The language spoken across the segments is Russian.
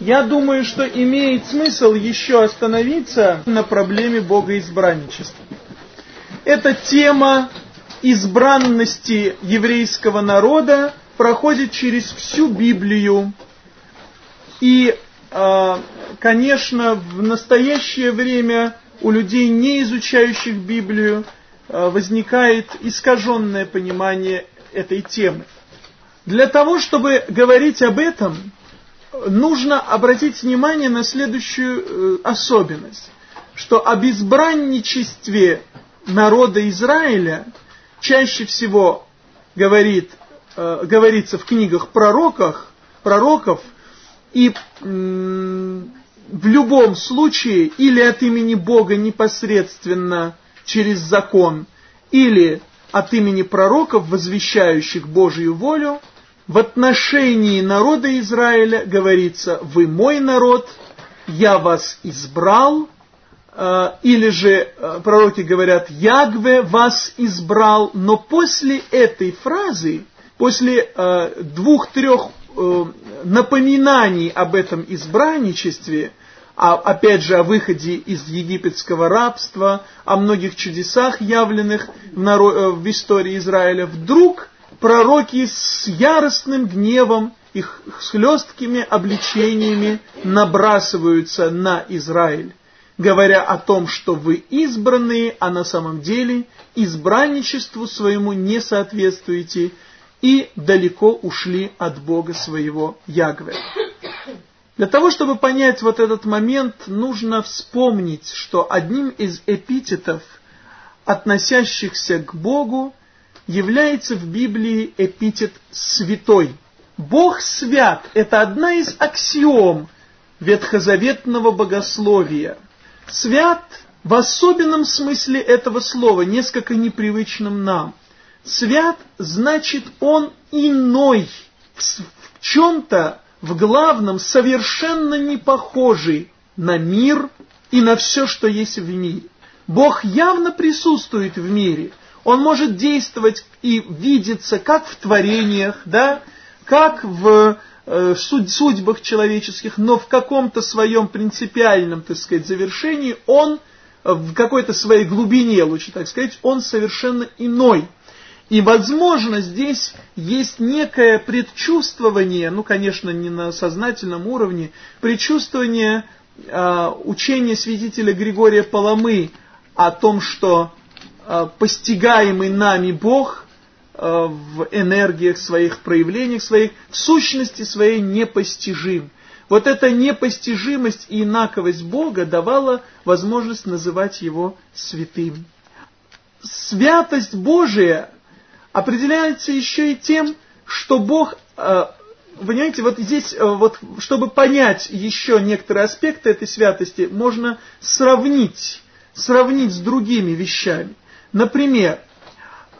я думаю, что имеет смысл еще остановиться на проблеме богоизбранничества. Эта тема избранности еврейского народа проходит через всю Библию. И, а, конечно, в настоящее время у людей, не изучающих Библию, а, возникает искаженное понимание этой темы. Для того, чтобы говорить об этом, нужно обратить внимание на следующую э, особенность, что об избранничестве народа Израиля чаще всего говорит, э, говорится в книгах пророках, пророков, и в любом случае или от имени Бога непосредственно через закон, или от имени пророков, возвещающих Божью волю, в отношении народа Израиля говорится «Вы мой народ, я вас избрал», э, или же э, пророки говорят «Ягве вас избрал», но после этой фразы, после э, двух-трех напоминаний об этом избранничестве, а опять же о выходе из египетского рабства, о многих чудесах, явленных в, в истории Израиля, вдруг пророки с яростным гневом и хлесткими обличениями набрасываются на Израиль, говоря о том, что вы избранные, а на самом деле избранничеству своему не соответствуете и далеко ушли от Бога своего Ягве. Для того, чтобы понять вот этот момент, нужно вспомнить, что одним из эпитетов, относящихся к Богу, является в Библии эпитет «святой». Бог свят – это одна из аксиом ветхозаветного богословия. Свят в особенном смысле этого слова, несколько непривычном нам. Свят значит он иной, в чем-то, в главном, совершенно не похожий на мир и на все, что есть в мире. Бог явно присутствует в мире – он может действовать и видеться как в творениях, да, как в э, судьбах человеческих, но в каком-то своем принципиальном, так сказать, завершении он в какой-то своей глубине, лучше так сказать, он совершенно иной. И, возможно, здесь есть некое предчувствование, ну, конечно, не на сознательном уровне, предчувствование э, учения святителя Григория Паламы о том, что Э, постигаемый нами Бог э, в энергиях своих, проявлениях своих, в сущности своей непостижим. Вот эта непостижимость и инаковость Бога давала возможность называть Его святым. Святость Божия определяется еще и тем, что Бог, э, понимаете, вот здесь, вот, чтобы понять еще некоторые аспекты этой святости, можно сравнить, сравнить с другими вещами. Например,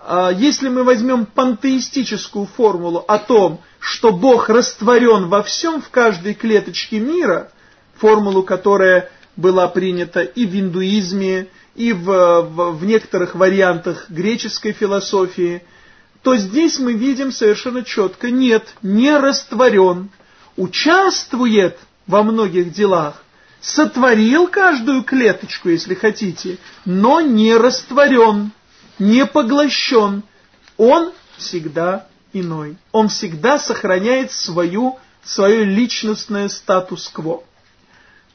а, если мы возьмем пантеистическую формулу о том, что Бог растворен во всем, в каждой клеточке мира, формулу, которая была принята и в индуизме, и в, в, в некоторых вариантах греческой философии, то здесь мы видим совершенно четко, нет, не растворен, участвует во многих делах, сотворил каждую клеточку, если хотите, но не растворен, не поглощен. Он всегда иной. Он всегда сохраняет свою, свое личностное статус-кво.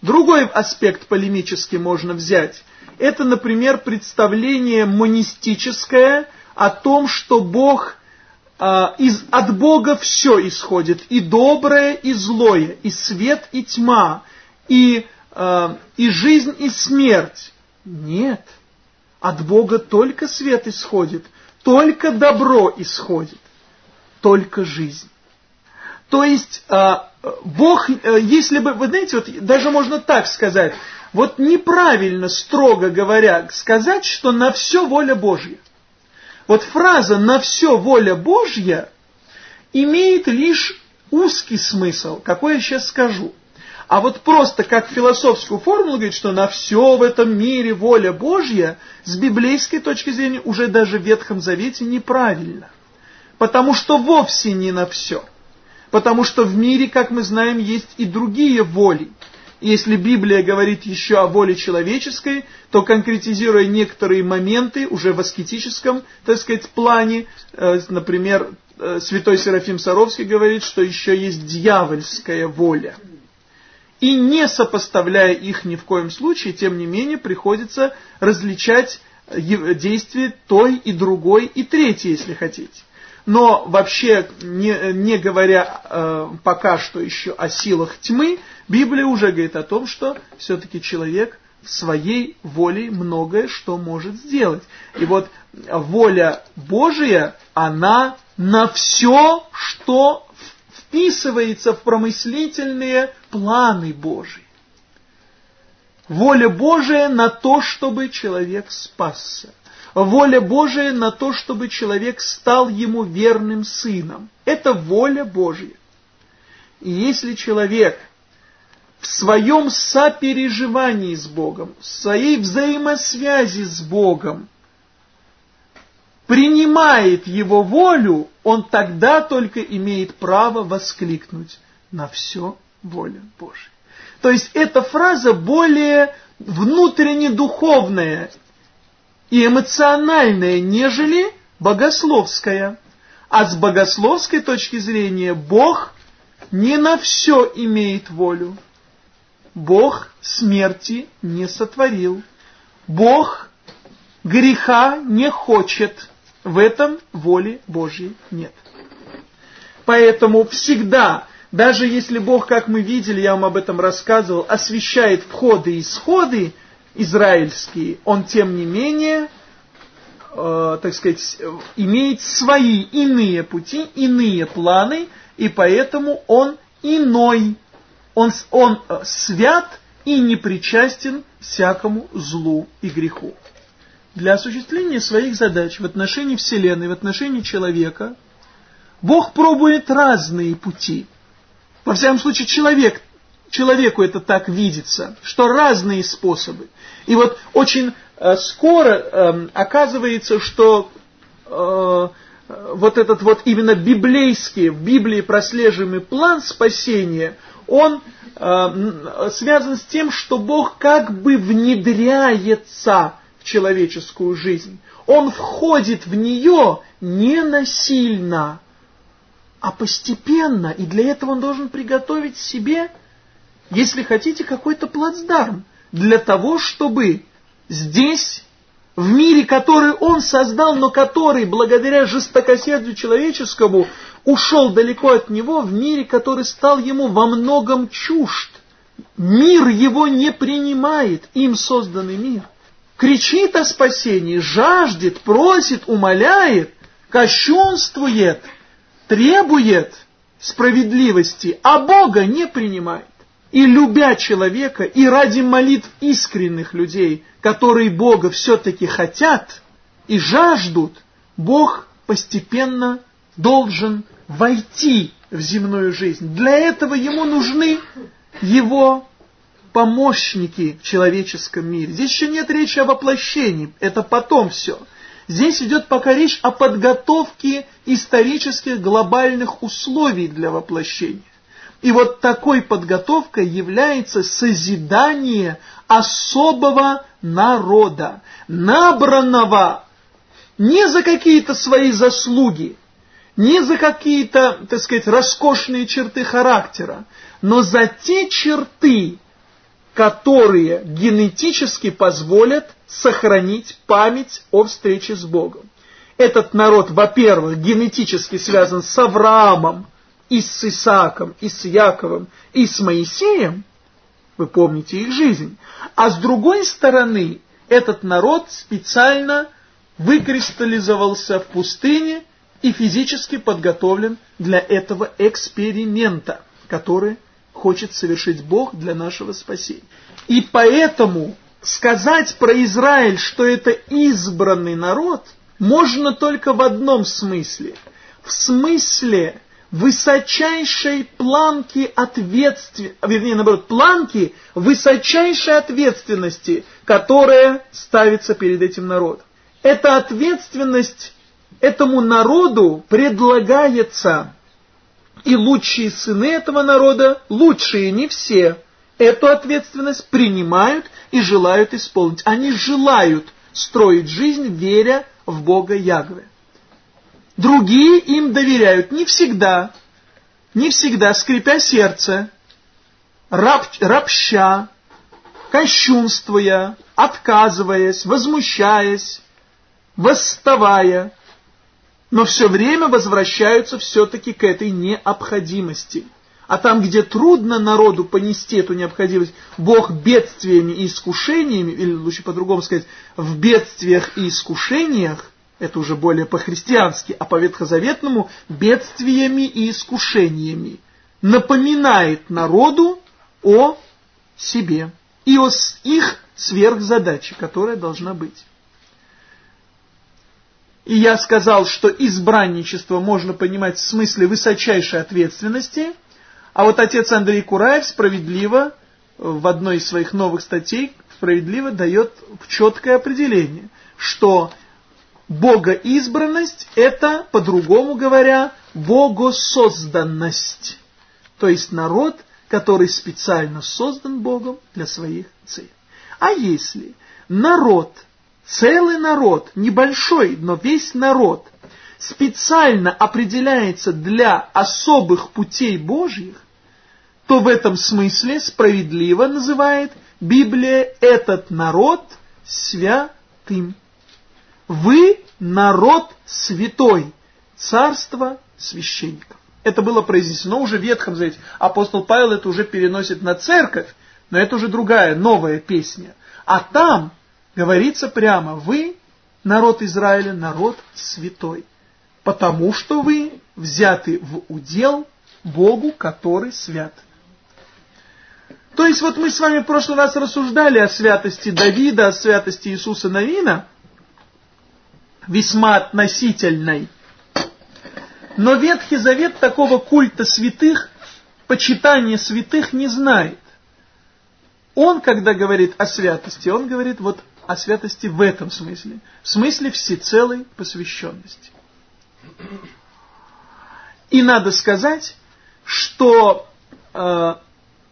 Другой аспект полемически можно взять. Это, например, представление монистическое о том, что Бог а, из, от Бога все исходит, и доброе, и злое, и свет, и тьма, и э, и жизнь, и смерть. Нет. От Бога только свет исходит, только добро исходит, только жизнь. То есть э, Бог, э, если бы, вы знаете, вот даже можно так сказать, вот неправильно, строго говоря, сказать, что на все воля Божья. Вот фраза «на все воля Божья» имеет лишь узкий смысл, какой я сейчас скажу. А вот просто как философскую формулу говорит, что на все в этом мире воля Божья, с библейской точки зрения уже даже в Ветхом Завете неправильно. Потому что вовсе не на все. Потому что в мире, как мы знаем, есть и другие воли. Если Библия говорит еще о воле человеческой, то конкретизируя некоторые моменты уже в аскетическом, так сказать, плане, э, например, э, святой Серафим Саровский говорит, что еще есть дьявольская воля. И не сопоставляя их ни в коем случае, тем не менее, приходится различать э, действия той и другой и третьей, если хотите. Но вообще, не, не говоря э, пока что еще о силах тьмы, Библия уже говорит о том, что все-таки человек в своей воле многое что может сделать. И вот воля Божия, она на все, что вписывается в промыслительные планы Божии. Воля Божия на то, чтобы человек спасся воля Божия на то, чтобы человек стал ему верным сыном. Это воля Божья. И если человек в своем сопереживании с Богом, в своей взаимосвязи с Богом принимает его волю, он тогда только имеет право воскликнуть на все воля Божия. То есть эта фраза более внутренне духовная, и эмоциональная, нежели богословская. А с богословской точки зрения Бог не на все имеет волю. Бог смерти не сотворил. Бог греха не хочет. В этом воли Божьей нет. Поэтому всегда, даже если Бог, как мы видели, я вам об этом рассказывал, освещает входы и исходы, израильский, он тем не менее, э, так сказать, имеет свои иные пути, иные планы, и поэтому он иной. Он, он э, свят и не причастен всякому злу и греху. Для осуществления своих задач в отношении Вселенной, в отношении человека, Бог пробует разные пути. Во всяком случае, человек человеку это так видится, что разные способы. И вот очень э, скоро э, оказывается, что э, вот этот вот именно библейский, в Библии прослеживаемый план спасения, он э, связан с тем, что Бог как бы внедряется человеческую жизнь. Он входит в нее не насильно, а постепенно, и для этого он должен приготовить себе если хотите, какой-то плацдарм для того, чтобы здесь, в мире, который он создал, но который, благодаря жестокосердию человеческому, ушел далеко от него, в мире, который стал ему во многом чужд. Мир его не принимает, им созданный мир. Кричит о спасении, жаждет, просит, умоляет, кощунствует, требует справедливости, а Бога не принимает и любя человека, и ради молитв искренних людей, которые Бога все-таки хотят и жаждут, Бог постепенно должен войти в земную жизнь. Для этого ему нужны его помощники в человеческом мире. Здесь еще нет речи о воплощении, это потом все. Здесь идет пока речь о подготовке исторических глобальных условий для воплощения. И вот такой подготовкой является созидание особого народа, набранного не за какие-то свои заслуги, не за какие-то, так сказать, роскошные черты характера, но за те черты, которые генетически позволят сохранить память о встрече с Богом. Этот народ, во-первых, генетически связан с Авраамом, и с Исааком, и с Яковом, и с Моисеем, вы помните их жизнь, а с другой стороны, этот народ специально выкристаллизовался в пустыне и физически подготовлен для этого эксперимента, который хочет совершить Бог для нашего спасения. И поэтому сказать про Израиль, что это избранный народ, можно только в одном смысле. В смысле высочайшей планки ответственности, вернее, наоборот, планки высочайшей ответственности, которая ставится перед этим народом. Эта ответственность этому народу предлагается И лучшие сыны этого народа, лучшие не все, эту ответственность принимают и желают исполнить. Они желают строить жизнь, веря в Бога Ягве. Другие им доверяют не всегда, не всегда, скрипя сердце, раб, рабща, кощунствуя, отказываясь, возмущаясь, восставая, но все время возвращаются все-таки к этой необходимости. А там, где трудно народу понести эту необходимость, Бог бедствиями и искушениями, или лучше по-другому сказать, в бедствиях и искушениях, это уже более по-христиански, а по-ветхозаветному, бедствиями и искушениями, напоминает народу о себе и о их сверхзадаче, которая должна быть. И я сказал, что избранничество можно понимать в смысле высочайшей ответственности, а вот отец Андрей Кураев справедливо в одной из своих новых статей справедливо дает четкое определение, что богоизбранность – это, по-другому говоря, богосозданность, то есть народ, который специально создан Богом для своих целей. А если народ – целый народ, небольшой, но весь народ, специально определяется для особых путей Божьих, то в этом смысле справедливо называет Библия этот народ святым. Вы народ святой, царство священников. Это было произнесено уже в Ветхом Завете. Апостол Павел это уже переносит на церковь, но это уже другая, новая песня. А там говорится прямо, вы, народ Израиля, народ святой, потому что вы взяты в удел Богу, который свят. То есть вот мы с вами в прошлый раз рассуждали о святости Давида, о святости Иисуса Навина, весьма относительной. Но Ветхий Завет такого культа святых, почитания святых не знает. Он, когда говорит о святости, он говорит вот о святости в этом смысле, в смысле всецелой посвященности. И надо сказать, что э,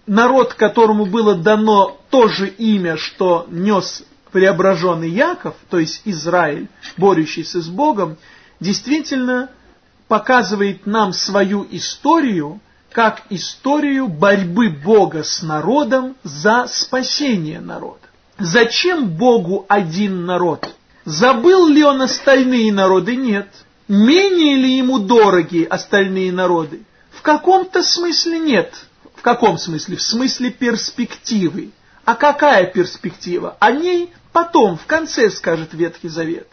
народ, которому было дано то же имя, что нес преображенный Яков, то есть Израиль, борющийся с Богом, действительно показывает нам свою историю, как историю борьбы Бога с народом за спасение народа. Зачем Богу один народ? Забыл ли он остальные народы? Нет. Менее ли ему дороги остальные народы? В каком-то смысле нет. В каком смысле? В смысле перспективы. А какая перспектива? О ней потом, в конце скажет Ветхий Завет.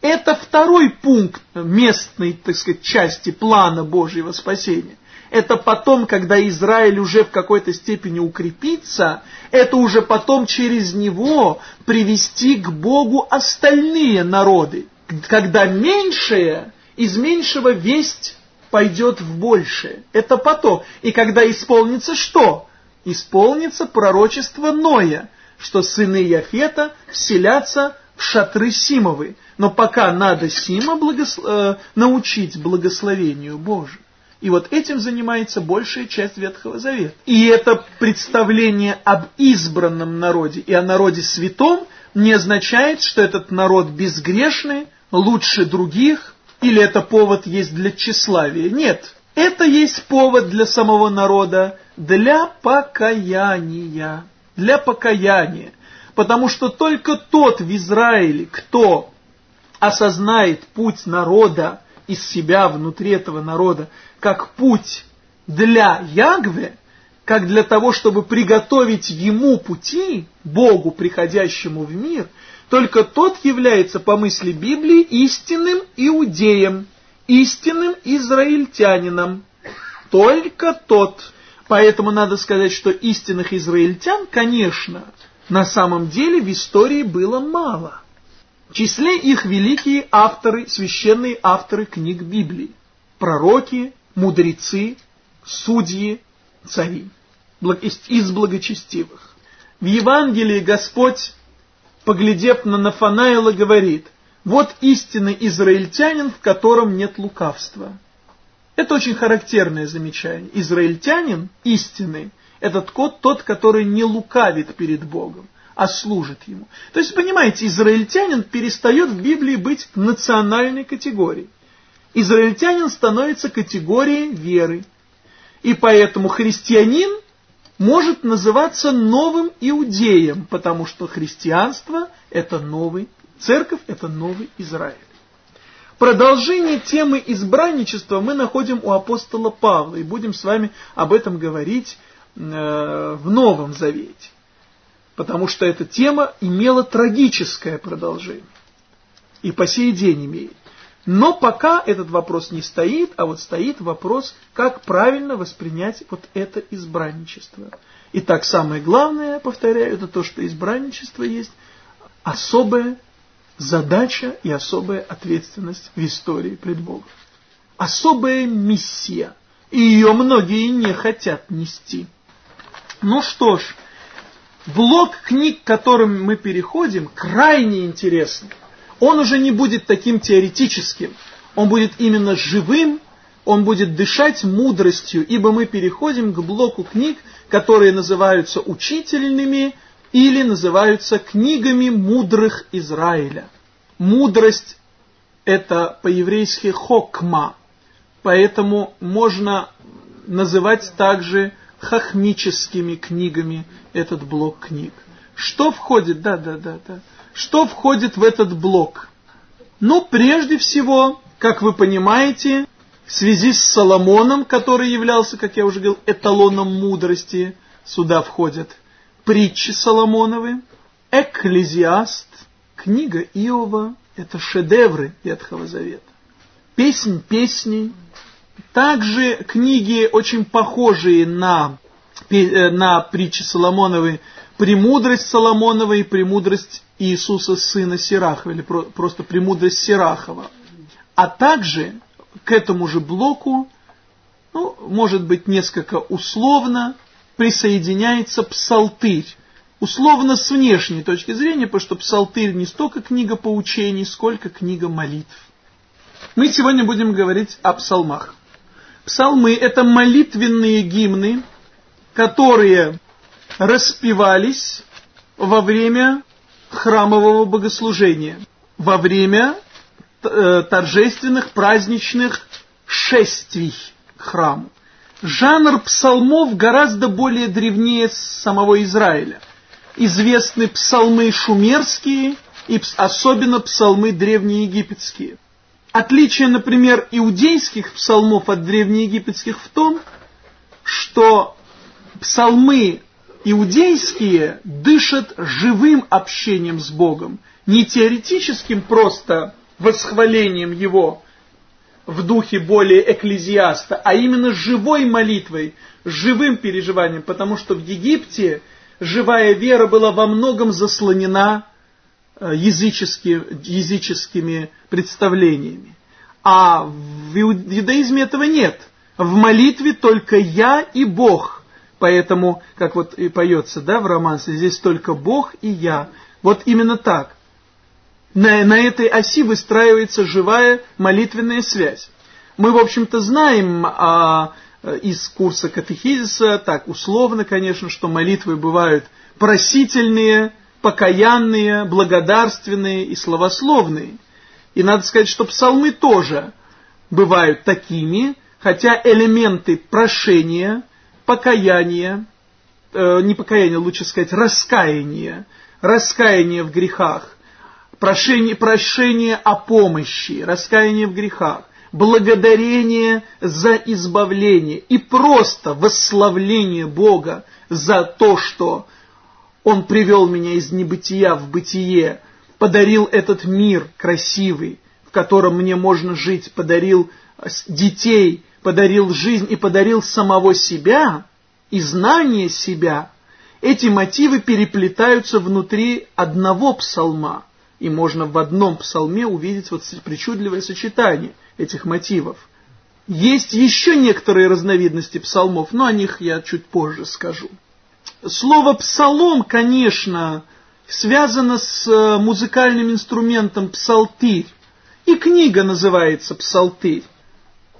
Это второй пункт местной, так сказать, части плана Божьего спасения это потом, когда Израиль уже в какой-то степени укрепится, это уже потом через него привести к Богу остальные народы. Когда меньшее, из меньшего весть пойдет в большее. Это потом. И когда исполнится что? Исполнится пророчество Ноя, что сыны Яфета вселятся в шатры Симовы. Но пока надо Сима благос... э, научить благословению Божию. И вот этим занимается большая часть Ветхого Завета. И это представление об избранном народе и о народе святом не означает, что этот народ безгрешный, лучше других, или это повод есть для тщеславия. Нет, это есть повод для самого народа, для покаяния. Для покаяния. Потому что только тот в Израиле, кто осознает путь народа из себя внутри этого народа, как путь для Ягве, как для того, чтобы приготовить ему пути, Богу, приходящему в мир, только тот является, по мысли Библии, истинным иудеем, истинным израильтянином. Только тот. Поэтому надо сказать, что истинных израильтян, конечно, на самом деле в истории было мало. В числе их великие авторы, священные авторы книг Библии, пророки, мудрецы, судьи, цари из благочестивых. В Евангелии Господь, поглядев на Нафанаила, говорит, вот истинный израильтянин, в котором нет лукавства. Это очень характерное замечание. Израильтянин истинный – это тот, тот, который не лукавит перед Богом, а служит Ему. То есть, понимаете, израильтянин перестает в Библии быть национальной категорией. Израильтянин становится категорией веры. И поэтому христианин может называться новым иудеем, потому что христианство – это новый, церковь – это новый Израиль. Продолжение темы избранничества мы находим у апостола Павла, и будем с вами об этом говорить э, в Новом Завете. Потому что эта тема имела трагическое продолжение. И по сей день имеет. Но пока этот вопрос не стоит, а вот стоит вопрос, как правильно воспринять вот это избранничество. Итак, самое главное, повторяю, это то, что избранничество есть особая задача и особая ответственность в истории пред Богом. Особая миссия, и ее многие не хотят нести. Ну что ж, блок книг, к которым мы переходим, крайне интересный. Он уже не будет таким теоретическим, он будет именно живым, он будет дышать мудростью, ибо мы переходим к блоку книг, которые называются учительными или называются книгами мудрых Израиля. Мудрость – это по-еврейски хокма, поэтому можно называть также хахмическими книгами этот блок книг. Что входит, да, да, да, да, что входит в этот блок? Ну, прежде всего, как вы понимаете, в связи с Соломоном, который являлся, как я уже говорил, эталоном мудрости, сюда входят притчи Соломоновы, Экклезиаст, книга Иова, это шедевры Ветхого Завета. Песнь песней, также книги, очень похожие на, э, на притчи Соломоновы, «Премудрость Соломонова» и «Премудрость Иисуса Сына Сирахова», или просто «Премудрость Сирахова». А также к этому же блоку, ну, может быть, несколько условно, присоединяется псалтырь. Условно с внешней точки зрения, потому что псалтырь не столько книга поучений, сколько книга молитв. Мы сегодня будем говорить о псалмах. Псалмы – это молитвенные гимны, которые распевались во время храмового богослужения, во время э, торжественных праздничных шествий к храму. Жанр псалмов гораздо более древнее самого Израиля. Известны псалмы шумерские и особенно псалмы древнеегипетские. Отличие, например, иудейских псалмов от древнеегипетских в том, что псалмы иудейские дышат живым общением с Богом, не теоретическим просто восхвалением Его, в духе более экклезиаста, а именно живой молитвой, живым переживанием, потому что в Египте живая вера была во многом заслонена э, язычески, языческими представлениями. А в иудаизме этого нет. В молитве только я и Бог. Поэтому, как вот и поется да, в романсе, здесь только Бог и я. Вот именно так на, на этой оси выстраивается живая молитвенная связь. Мы, в общем-то, знаем а, из курса катехизиса, так условно, конечно, что молитвы бывают просительные, покаянные, благодарственные и словословные. И надо сказать, что псалмы тоже бывают такими, хотя элементы прошения, покаяния, э, не покаяния, лучше сказать, раскаяния, раскаяния в грехах, прошение, прошение о помощи, раскаяние в грехах, благодарение за избавление и просто восславление Бога за то, что Он привел меня из небытия в бытие, подарил этот мир красивый, в котором мне можно жить, подарил детей, подарил жизнь и подарил самого себя и знание себя, эти мотивы переплетаются внутри одного псалма – и можно в одном псалме увидеть вот причудливое сочетание этих мотивов. Есть еще некоторые разновидности псалмов, но о них я чуть позже скажу. Слово «псалом», конечно, связано с э, музыкальным инструментом псалтырь. И книга называется «Псалтырь».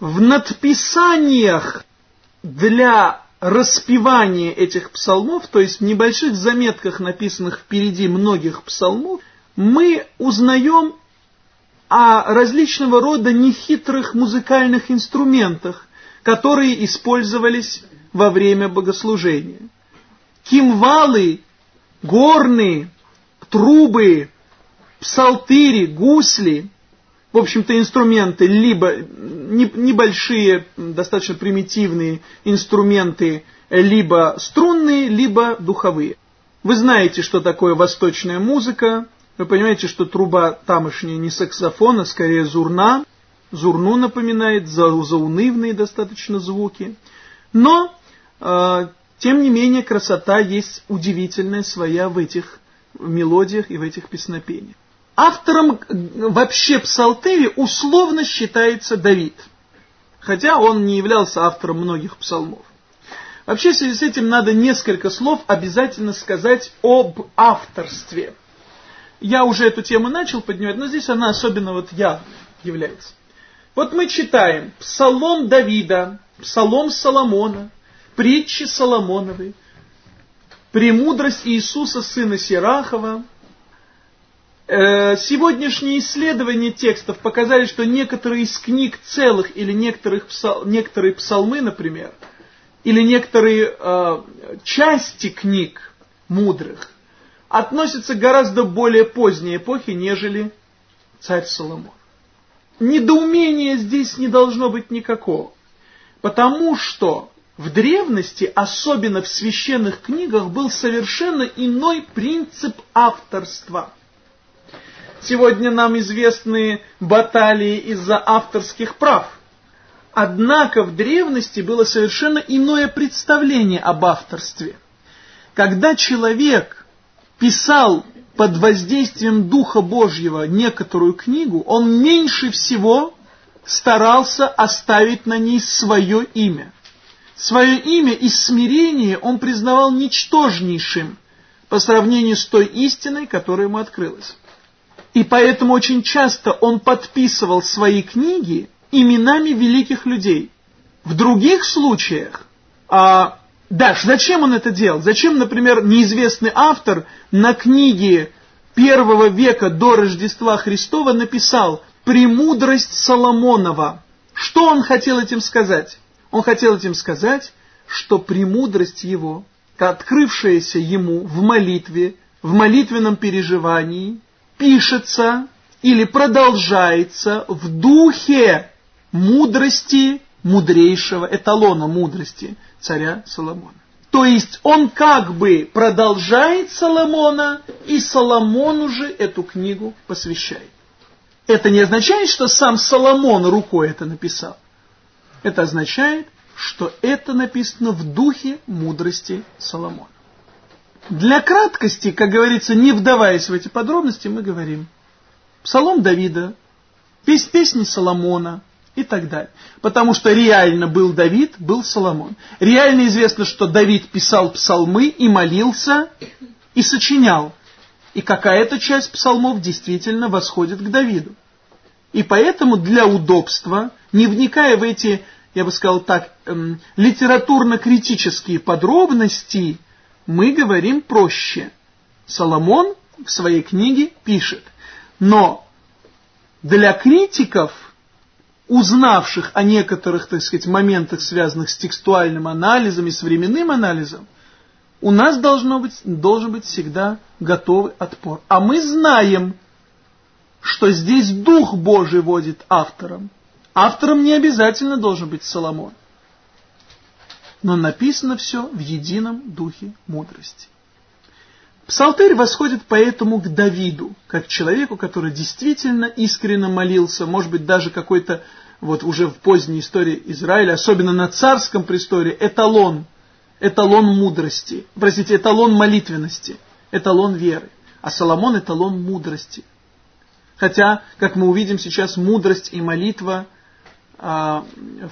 В надписаниях для распевания этих псалмов, то есть в небольших заметках, написанных впереди многих псалмов, мы узнаем о различного рода нехитрых музыкальных инструментах, которые использовались во время богослужения. Кимвалы, горные, трубы, псалтыри, гусли, в общем-то, инструменты, либо небольшие, достаточно примитивные инструменты, либо струнные, либо духовые. Вы знаете, что такое восточная музыка, вы понимаете, что труба тамошняя не саксофон, а скорее зурна. Зурну напоминает, за, заунывные достаточно звуки. Но, э, тем не менее, красота есть удивительная своя в этих мелодиях и в этих песнопениях. Автором вообще псалтыри условно считается Давид, хотя он не являлся автором многих псалмов. Вообще в связи с этим надо несколько слов обязательно сказать об авторстве. Я уже эту тему начал поднимать, но здесь она особенно вот я является. Вот мы читаем Псалом Давида, Псалом Соломона, притчи Соломоновой, Премудрость Иисуса, сына Сирахова, Э, сегодняшние исследования текстов показали, что некоторые из книг целых или некоторых псал, некоторые псалмы, например, или некоторые э, части книг мудрых относятся к гораздо более поздней эпохе, нежели царь Соломон. Недоумения здесь не должно быть никакого, потому что в древности, особенно в священных книгах, был совершенно иной принцип авторства – Сегодня нам известны баталии из-за авторских прав. Однако в древности было совершенно иное представление об авторстве. Когда человек писал под воздействием Духа Божьего некоторую книгу, он меньше всего старался оставить на ней свое имя. Свое имя и смирение он признавал ничтожнейшим по сравнению с той истиной, которая ему открылась. И поэтому очень часто он подписывал свои книги именами великих людей. В других случаях, а, Даш, зачем он это делал? Зачем, например, неизвестный автор на книге первого века до Рождества Христова написал «Премудрость Соломонова». Что он хотел этим сказать? Он хотел этим сказать, что премудрость его, открывшаяся ему в молитве, в молитвенном переживании, пишется или продолжается в духе мудрости мудрейшего эталона мудрости царя Соломона. То есть он как бы продолжает Соломона, и Соломон уже эту книгу посвящает. Это не означает, что сам Соломон рукой это написал. Это означает, что это написано в духе мудрости Соломона. Для краткости, как говорится, не вдаваясь в эти подробности, мы говорим Псалом Давида, пес песни Соломона и так далее. Потому что реально был Давид, был Соломон. Реально известно, что Давид писал псалмы и молился, и сочинял. И какая-то часть псалмов действительно восходит к Давиду. И поэтому для удобства, не вникая в эти, я бы сказал так, эм, литературно-критические подробности, мы говорим проще. Соломон в своей книге пишет, но для критиков, узнавших о некоторых, так сказать, моментах, связанных с текстуальным анализом и с временным анализом, у нас должно быть, должен быть всегда готовый отпор. А мы знаем, что здесь Дух Божий водит автором. Автором не обязательно должен быть Соломон но написано все в едином духе мудрости. Псалтырь восходит поэтому к Давиду, как человеку, который действительно искренне молился, может быть, даже какой-то, вот уже в поздней истории Израиля, особенно на царском престоле, эталон, эталон мудрости, простите, эталон молитвенности, эталон веры, а Соломон эталон мудрости. Хотя, как мы увидим сейчас, мудрость и молитва а,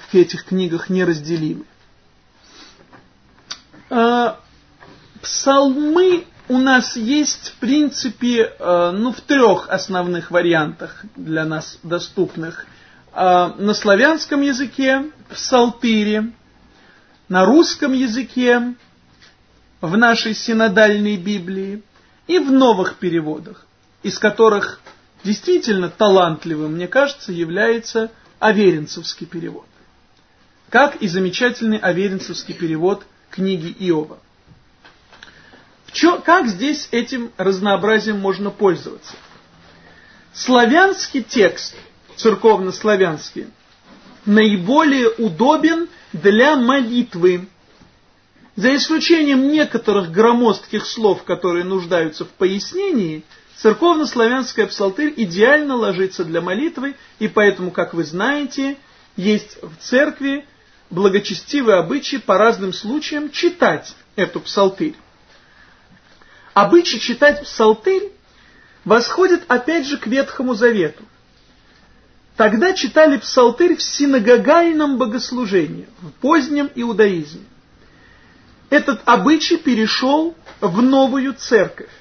в этих книгах неразделимы. Э, псалмы у нас есть, в принципе, э, ну, в трех основных вариантах для нас доступных. а, на славянском языке в Псалтире, на русском языке в нашей синодальной Библии и в новых переводах, из которых действительно талантливым, мне кажется, является Аверинцевский перевод. Как и замечательный Аверинцевский перевод книги Иова. Чё, как здесь этим разнообразием можно пользоваться? Славянский текст, церковно-славянский, наиболее удобен для молитвы. За исключением некоторых громоздких слов, которые нуждаются в пояснении, церковно-славянская псалтырь идеально ложится для молитвы, и поэтому, как вы знаете, есть в церкви благочестивые обычаи по разным случаям читать эту псалтырь. Обычай читать псалтырь восходит опять же к Ветхому Завету. Тогда читали псалтырь в синагогальном богослужении, в позднем иудаизме. Этот обычай перешел в новую церковь,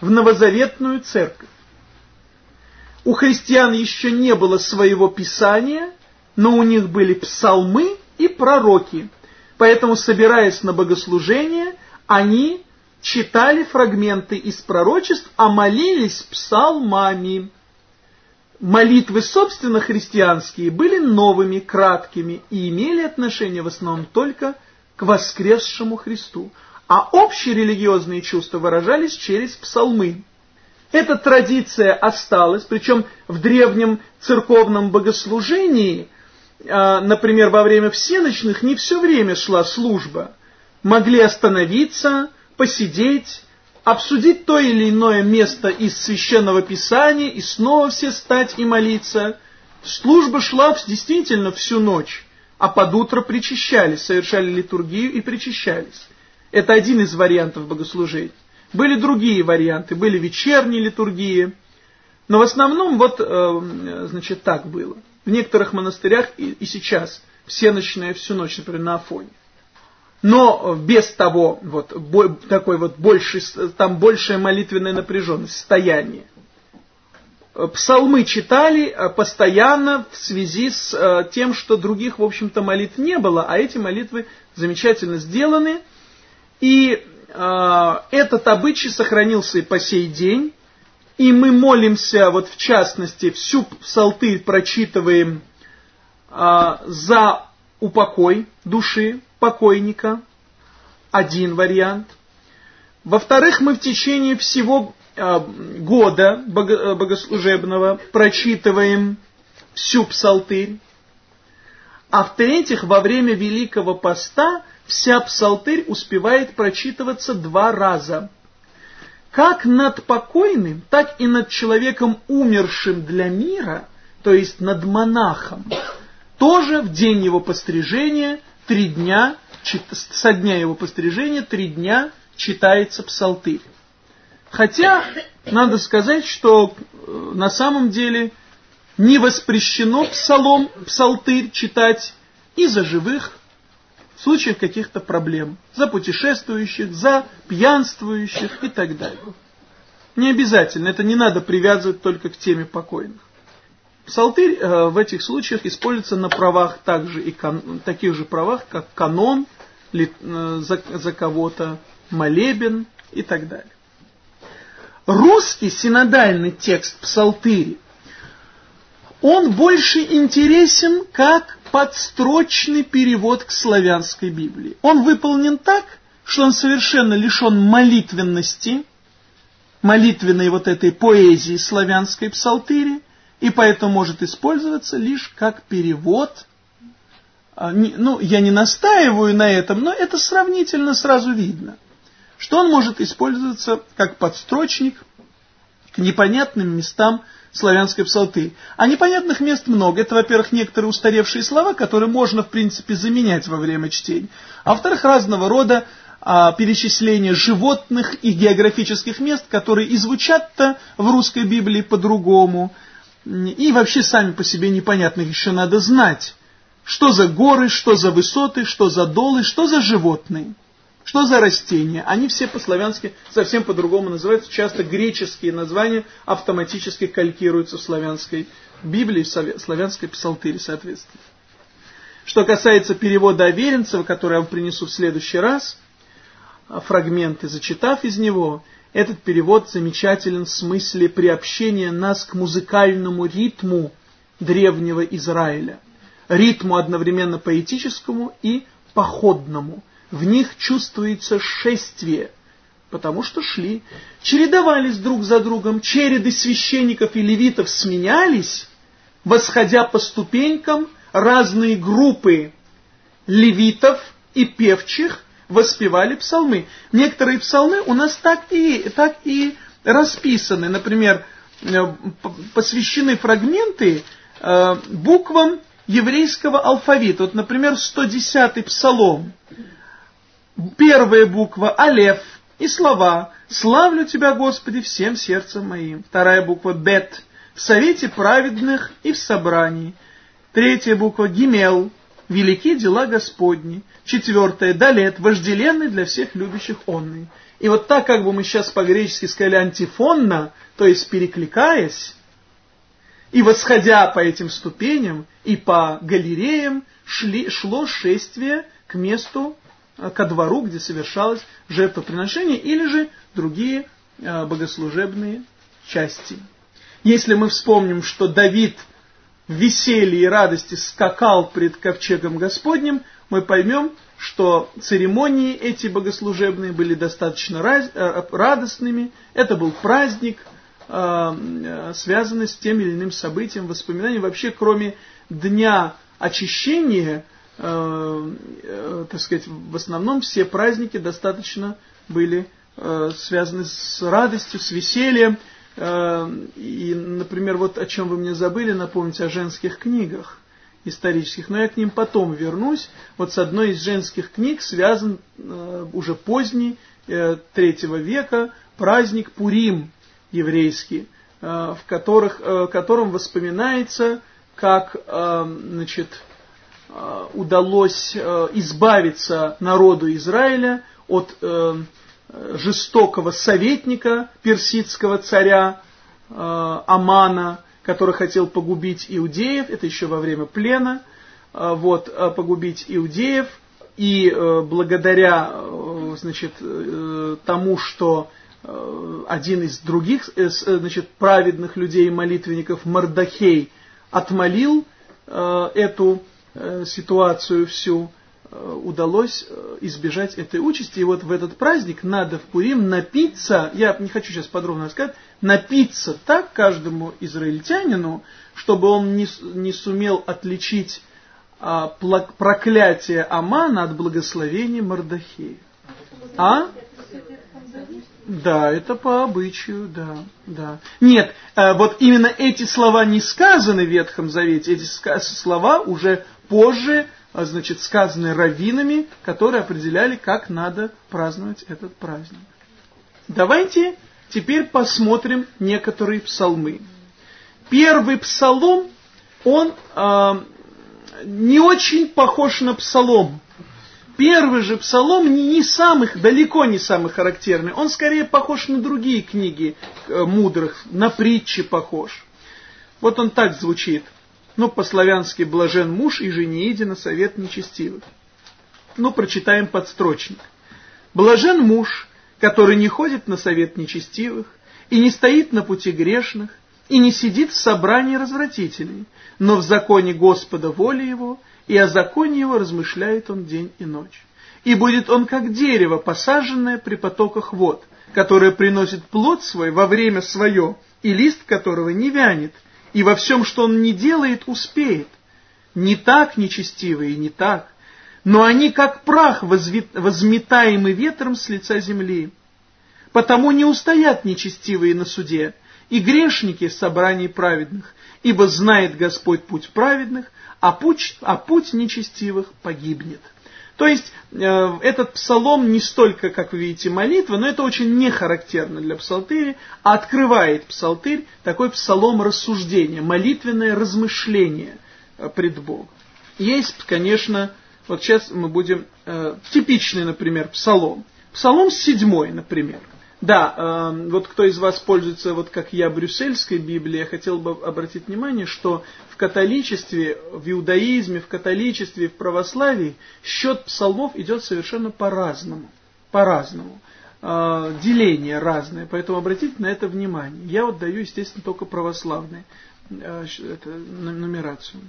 в новозаветную церковь. У христиан еще не было своего писания, но у них были псалмы пророки. Поэтому, собираясь на богослужение, они читали фрагменты из пророчеств, а молились псалмами. Молитвы, собственно, христианские были новыми, краткими и имели отношение в основном только к воскресшему Христу, а общие религиозные чувства выражались через псалмы. Эта традиция осталась, причем в древнем церковном богослужении, например, во время всеночных, не все время шла служба. Могли остановиться, посидеть, обсудить то или иное место из Священного Писания и снова все стать и молиться. Служба шла действительно всю ночь, а под утро причащались, совершали литургию и причащались. Это один из вариантов богослужения. Были другие варианты, были вечерние литургии, но в основном вот, э, значит, так было. В некоторых монастырях и, и сейчас всеночная всю ночь, например, на Афоне но без того вот такой вот больше там большая молитвенная напряженность, состояние. Псалмы читали э, постоянно в связи с э, тем, что других, в общем-то, молитв не было, а эти молитвы замечательно сделаны. И э, этот обычай сохранился и по сей день. И мы молимся, вот в частности, всю псалтырь прочитываем за упокой души, покойника, один вариант. Во-вторых, мы в течение всего э, года бого, богослужебного прочитываем всю псалтырь. А в-третьих, во время Великого Поста вся псалтырь успевает прочитываться два раза. Как над покойным, так и над человеком, умершим для мира, то есть над монахом, тоже в день его пострижения три дня, со дня его пострижения, три дня читается псалтырь. Хотя, надо сказать, что э, на самом деле не воспрещено псалом, псалтырь читать и за живых, в случаях каких-то проблем, за путешествующих, за пьянствующих и так далее. Не обязательно, это не надо привязывать только к теме покойных. Псалтырь э, в этих случаях используется на правах также и кан, таких же правах, как канон ли, э, за, за кого-то, молебен и так далее. Русский синодальный текст псалтыри, он больше интересен как подстрочный перевод к славянской Библии. Он выполнен так, что он совершенно лишен молитвенности, молитвенной вот этой поэзии славянской псалтыри, и поэтому может использоваться лишь как перевод. А, ну, я не настаиваю на этом, но это сравнительно сразу видно, что он может использоваться как подстрочник к непонятным местам славянской псалты. А непонятных мест много. Это, во-первых, некоторые устаревшие слова, которые можно, в принципе, заменять во время чтения. А во-вторых, разного рода а, перечисление животных и географических мест, которые и звучат-то в русской Библии по-другому, и вообще сами по себе непонятно, еще надо знать, что за горы, что за высоты, что за долы, что за животные. Что за растения? Они все по-славянски совсем по-другому называются. Часто греческие названия автоматически калькируются в славянской Библии, в славянской псалтыре, соответственно. Что касается перевода Аверинцева, который я вам принесу в следующий раз, фрагменты, зачитав из него, этот перевод замечателен в смысле приобщения нас к музыкальному ритму древнего Израиля. Ритму одновременно поэтическому и походному. В них чувствуется шествие, потому что шли, чередовались друг за другом, череды священников и левитов сменялись, восходя по ступенькам, разные группы левитов и певчих воспевали псалмы. Некоторые псалмы у нас так и, так и расписаны. Например, э, посвящены фрагменты э, буквам еврейского алфавита. Вот, например, 110-й псалом. Первая буква Алеф и слова «Славлю Тебя, Господи, всем сердцем моим». Вторая буква Бет в совете праведных и в собрании. Третья буква Гимел велики дела Господни. Четвертое, далет, вожделенный для всех любящих онный. И вот так, как бы мы сейчас по-гречески сказали антифонно, то есть перекликаясь, и восходя по этим ступеням и по галереям, шли, шло шествие к месту, ко двору, где совершалось жертвоприношение или же другие э, богослужебные части. Если мы вспомним, что Давид – в веселье и радости скакал пред ковчегом Господним, мы поймем, что церемонии эти богослужебные были достаточно э, радостными. Это был праздник, э, э, связанный с тем или иным событием, воспоминанием. Вообще, кроме дня очищения, так сказать, в основном все праздники достаточно были связаны с радостью, с весельем. Эм, и, например, вот о чем вы мне забыли напомнить, о женских книгах исторических, но я к ним потом вернусь. Вот с одной из женских книг связан э, уже поздний, э, третьего века, праздник Пурим еврейский, э, в которых, э, котором воспоминается, как э, значит, э, удалось э, избавиться народу Израиля от э, жестокого советника персидского царя э, Амана, который хотел погубить иудеев, это еще во время плена, э, вот, э, погубить иудеев, и благодаря значит, тому, что один из других значит, праведных людей, молитвенников, Мардахей, отмолил эту ситуацию всю, Э, удалось э, избежать этой участи. И вот в этот праздник надо в Пурим напиться, я не хочу сейчас подробно рассказать, напиться так каждому израильтянину, чтобы он не, не сумел отличить а, проклятие Амана от благословения Мардахея. А? Да, это по обычаю, да, да. Нет, э, вот именно эти слова не сказаны в Ветхом Завете, эти слова уже позже а, значит, сказаны раввинами, которые определяли, как надо праздновать этот праздник. Давайте теперь посмотрим некоторые псалмы. Первый псалом, он э, не очень похож на псалом. Первый же псалом не, не самых, далеко не самый характерный. Он скорее похож на другие книги э, мудрых, на притчи похож. Вот он так звучит – ну, по-славянски «блажен муж и женииди на совет нечестивых». Ну, прочитаем подстрочник. «Блажен муж, который не ходит на совет нечестивых, и не стоит на пути грешных, и не сидит в собрании развратителей, но в законе Господа воли его, и о законе его размышляет он день и ночь. И будет он как дерево, посаженное при потоках вод, которое приносит плод свой во время свое, и лист которого не вянет, и во всем, что он не делает, успеет. Не так нечестивые, не так. Но они, как прах, возметаемый ветром с лица земли. Потому не устоят нечестивые на суде, и грешники в собрании праведных, ибо знает Господь путь праведных, а путь, а путь нечестивых погибнет. То есть э, этот псалом не столько, как вы видите, молитва, но это очень не характерно для псалтыри, а открывает псалтырь такой псалом рассуждения, молитвенное размышление э, пред Богом. Есть, конечно, Вот сейчас мы будем... Э, типичный, например, псалом. Псалом седьмой, например. Да, э, вот кто из вас пользуется, вот как я, брюссельской Библией, я хотел бы обратить внимание, что в католичестве, в иудаизме, в католичестве, в православии счет псалмов идет совершенно по-разному. По-разному. Э, деление разное, поэтому обратите на это внимание. Я вот даю, естественно, только православные э, нумерацию.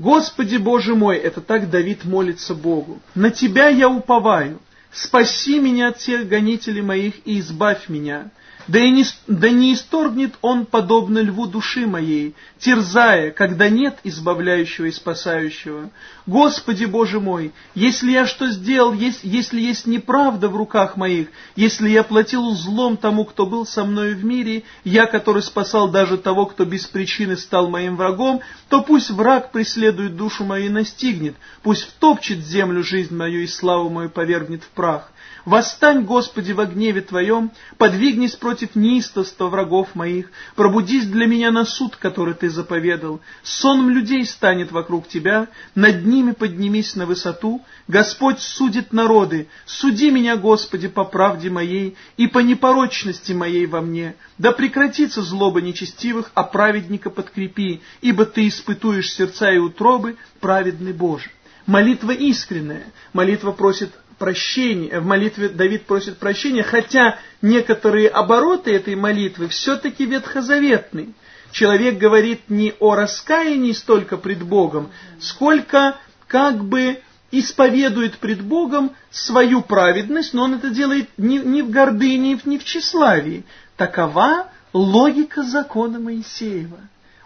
Господи Боже мой, это так Давид молится Богу. На Тебя я уповаю. Спаси меня от всех гонителей моих и избавь меня. Да, и не, да не исторгнет он, подобно льву души моей, терзая, когда нет избавляющего и спасающего. Господи Боже мой, если я что сделал, если есть неправда в руках моих, если я платил злом тому, кто был со мной в мире, я, который спасал даже того, кто без причины стал моим врагом, то пусть враг преследует душу мою и настигнет, пусть втопчет землю жизнь мою и славу мою повергнет в прах. Восстань, Господи, во гневе Твоем, подвигнись против неистовства врагов моих, пробудись для меня на суд, который Ты заповедал. Сонм людей станет вокруг Тебя, над ними поднимись на высоту. Господь судит народы, суди меня, Господи, по правде моей и по непорочности моей во мне. Да прекратится злоба нечестивых, а праведника подкрепи, ибо Ты испытуешь сердца и утробы, праведный Боже. Молитва искренняя, молитва просит прощения, в молитве Давид просит прощения, хотя некоторые обороты этой молитвы все-таки ветхозаветные. Человек говорит не о раскаянии столько пред Богом, сколько как бы исповедует пред Богом свою праведность, но он это делает не, не в гордыне, не в тщеславии. Такова логика закона Моисеева.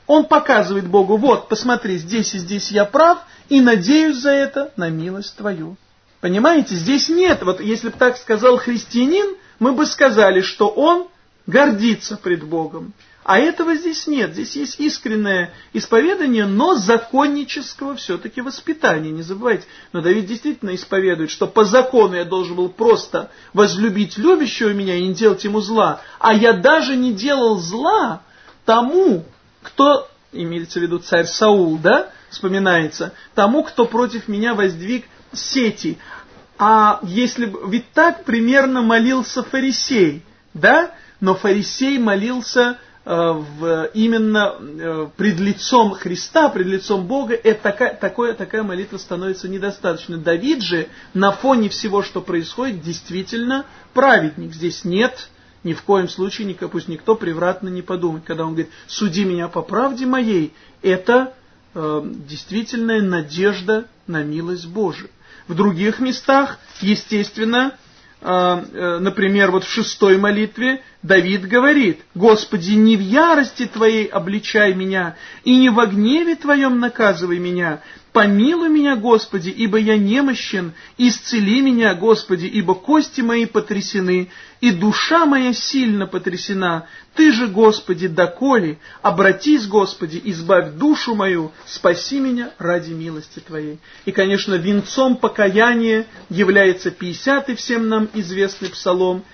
Он показывает Богу, вот, посмотри, здесь и здесь я прав, и надеюсь за это на милость Твою. Понимаете, здесь нет, вот если бы так сказал христианин, мы бы сказали, что он гордится пред Богом. А этого здесь нет. Здесь есть искреннее исповедание, но законнического все-таки воспитания. Не забывайте. Но Давид действительно исповедует, что по закону я должен был просто возлюбить любящего меня и не делать ему зла. А я даже не делал зла тому, кто, имеется в виду царь Саул, да, вспоминается, тому, кто против меня воздвиг сети. А если бы, ведь так примерно молился фарисей, да? Но фарисей молился э, в, именно э, пред лицом Христа, пред лицом Бога, это такая, такое, такая молитва становится недостаточно. Давид же на фоне всего, что происходит, действительно праведник. Здесь нет ни в коем случае, пусть никто превратно не подумает, когда он говорит, суди меня по правде моей, это э, действительная надежда на милость Божию. В других местах, естественно, а, э, например, вот в шестой молитве Давид говорит, «Господи, не в ярости Твоей обличай меня, и не во гневе Твоем наказывай меня, Помилуй меня, Господи, ибо я немощен, исцели меня, Господи, ибо кости мои потрясены, и душа моя сильно потрясена. Ты же, Господи, доколе, обратись, Господи, избавь душу мою, спаси меня ради милости Твоей. И, конечно, венцом покаяния является 50-й всем нам известный псалом,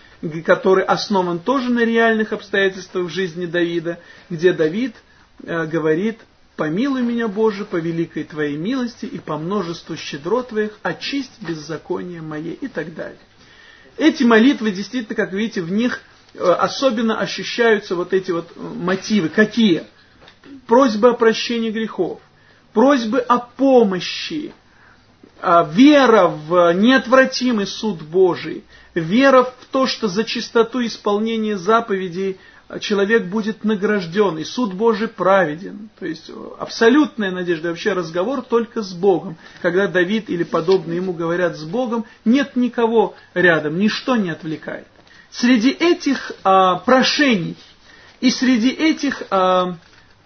который основан тоже на реальных обстоятельствах жизни Давида, где Давид э, говорит Помилуй меня, Боже, по великой Твоей милости и по множеству щедрот Твоих, очисть беззаконие мое и так далее. Эти молитвы действительно, как видите, в них э, особенно ощущаются вот эти вот э, мотивы. Какие? Просьбы о прощении грехов, просьбы о помощи, а, вера в неотвратимый суд Божий, вера в то, что за чистоту исполнения заповедей человек будет награжден, и суд Божий праведен. То есть абсолютная надежда, вообще разговор только с Богом. Когда Давид или подобные ему говорят с Богом, нет никого рядом, ничто не отвлекает. Среди этих а, прошений и среди этих а,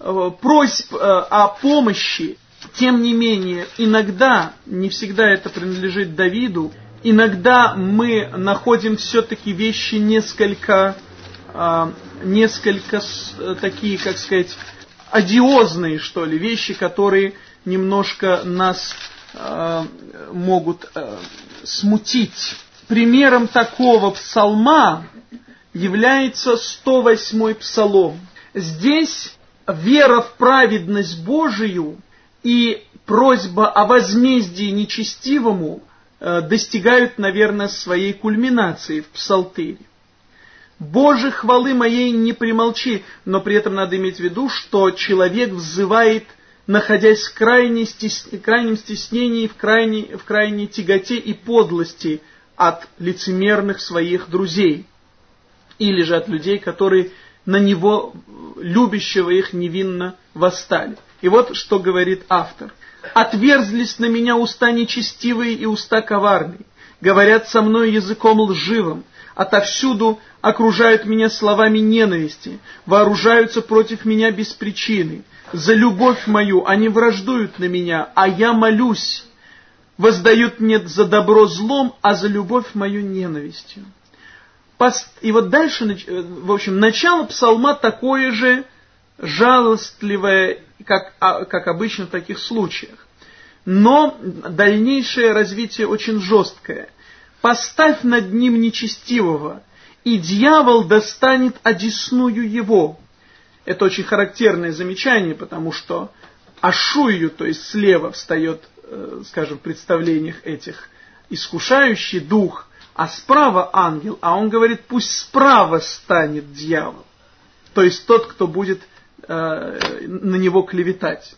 а просьб а, о помощи, тем не менее, иногда, не всегда это принадлежит Давиду, иногда мы находим все-таки вещи несколько несколько э, такие, как сказать, одиозные, что ли, вещи, которые немножко нас э, могут э, смутить. Примером такого псалма является 108 псалом. Здесь вера в праведность Божию и просьба о возмездии нечестивому э, достигают, наверное, своей культминации в псалтыре. Боже, хвалы моей не примолчи, но при этом надо иметь в виду, что человек взывает, находясь в крайней стес... крайнем стеснении, в крайней, в крайней тяготе и подлости от лицемерных своих друзей, или же от людей, которые на него, любящего их, невинно восстали. И вот что говорит автор. «Отверзлись на меня уста нечестивые и уста коварные, говорят со мной языком лживым, отовсюду окружают меня словами ненависти, вооружаются против меня без причины. За любовь мою они враждуют на меня, а я молюсь. Воздают мне за добро злом, а за любовь мою ненавистью. И вот дальше, э, в общем, начало псалма такое же жалостливое, как, а, как обычно в таких случаях. Но дальнейшее развитие очень жесткое. «Поставь над ним нечестивого, и дьявол достанет одесную его». Это очень характерное замечание, потому что Ашую, то есть слева встает, э, скажем, в представлениях этих, искушающий дух – а справа ангел, а он говорит, пусть справа станет дьявол. То есть тот, кто будет э, на него клеветать.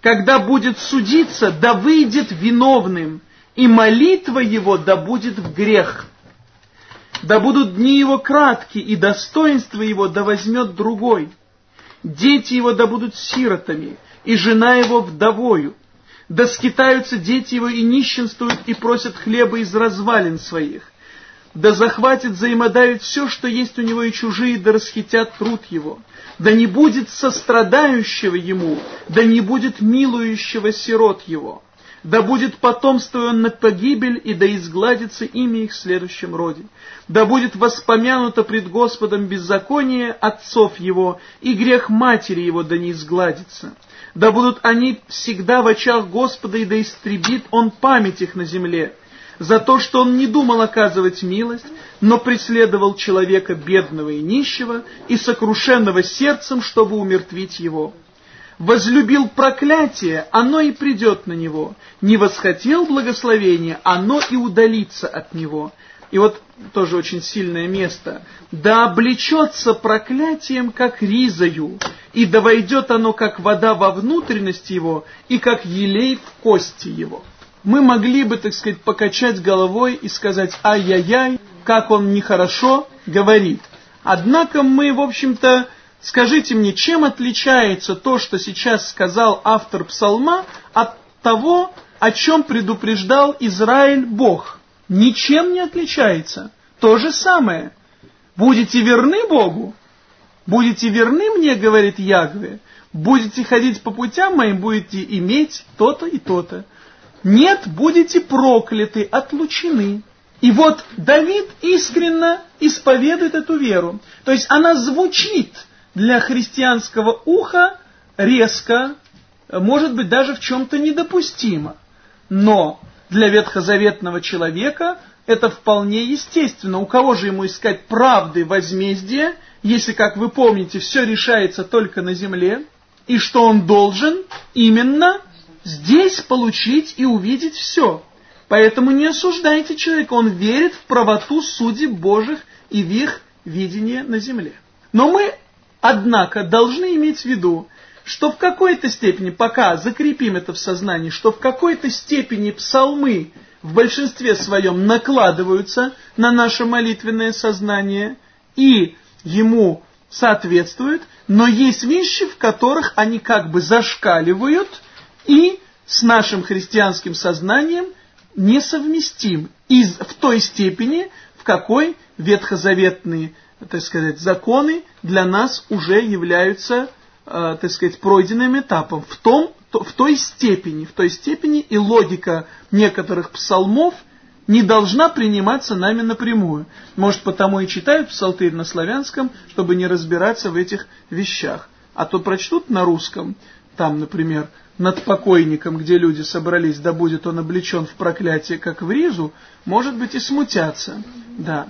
Когда будет судиться, да выйдет виновным, и молитва его да будет в грех. Да будут дни его кратки, и достоинство его да возьмет другой. Дети его да будут сиротами, и жена его вдовою да скитаются дети его и нищенствуют, и просят хлеба из развалин своих. Да захватит, взаимодавит все, что есть у него, и чужие, да расхитят труд его. Да не будет сострадающего ему, да не будет милующего сирот его. Да будет потомство на погибель, и да изгладится имя их в следующем роде. Да будет воспомянуто пред Господом беззаконие отцов его, и грех матери его да не изгладится да будут они всегда в очах Господа, и да истребит Он память их на земле, за то, что Он не думал оказывать милость, но преследовал человека бедного и нищего, и сокрушенного сердцем, чтобы умертвить его. Возлюбил проклятие, оно и придет на него. Не восхотел благословения, оно и удалится от него. И вот тоже очень сильное место. «Да облечется проклятием, как ризою, и да войдет оно, как вода во внутренность его, и как елей в кости его». Мы могли бы, так сказать, покачать головой и сказать «Ай-яй-яй, как он нехорошо говорит». Однако мы, в общем-то, скажите мне, чем отличается то, что сейчас сказал автор псалма, от того, о чем предупреждал Израиль Бог – ничем не отличается. То же самое. Будете верны Богу, будете верны мне, говорит Ягве, будете ходить по путям моим, будете иметь то-то и то-то. Нет, будете прокляты, отлучены. И вот Давид искренно исповедует эту веру. То есть она звучит для христианского уха резко, может быть даже в чем-то недопустимо. Но для ветхозаветного человека это вполне естественно. У кого же ему искать правды возмездия, если, как вы помните, все решается только на земле, и что он должен именно здесь получить и увидеть все. Поэтому не осуждайте человека, он верит в правоту судеб Божьих и в их видение на земле. Но мы, однако, должны иметь в виду, что в какой-то степени, пока закрепим это в сознании, что в какой-то степени псалмы в большинстве своем накладываются на наше молитвенное сознание и ему соответствуют, но есть вещи, в которых они как бы зашкаливают и с нашим христианским сознанием несовместим из, в той степени, в какой ветхозаветные, так сказать, законы для нас уже являются э, так сказать, пройденным этапом, в, том, то, в той степени, в той степени и логика некоторых псалмов не должна приниматься нами напрямую. Может, потому и читают псалтырь на славянском, чтобы не разбираться в этих вещах. А то прочтут на русском, там, например, над покойником, где люди собрались, да будет он облечен в проклятие, как в ризу, может быть и смутятся. Да.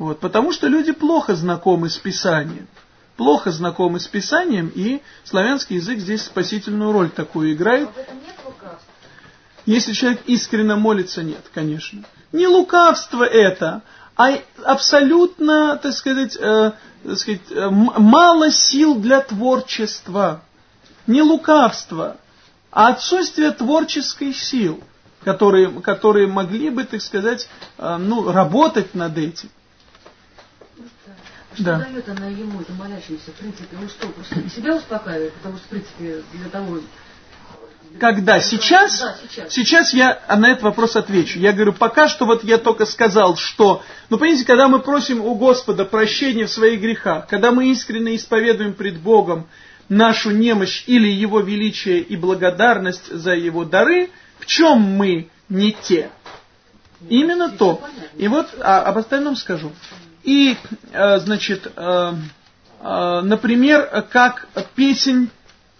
Вот, потому что люди плохо знакомы с Писанием плохо знакомы с Писанием, и славянский язык здесь спасительную роль такую играет. Если человек искренне молится, нет, конечно. Не лукавство это, а абсолютно, так сказать, э, так сказать э, мало сил для творчества. Не лукавство, а отсутствие творческой сил, которые, которые могли бы, так сказать, э, ну, работать над этим. Что да. дает она ему, это молящемуся, в принципе, он что, просто себя успокаивает, потому что, в принципе, для того, когда? Сейчас? Да, сейчас? Сейчас я на этот вопрос отвечу. Я говорю, пока что вот я только сказал, что... Ну, понимаете, когда мы просим у Господа прощения в своих грехах, когда мы искренне исповедуем пред Богом нашу немощь или Его величие и благодарность за Его дары, в чем мы не те? Именно то. И вот а, об остальном скажу. И, э, значит, э, э, например, как песень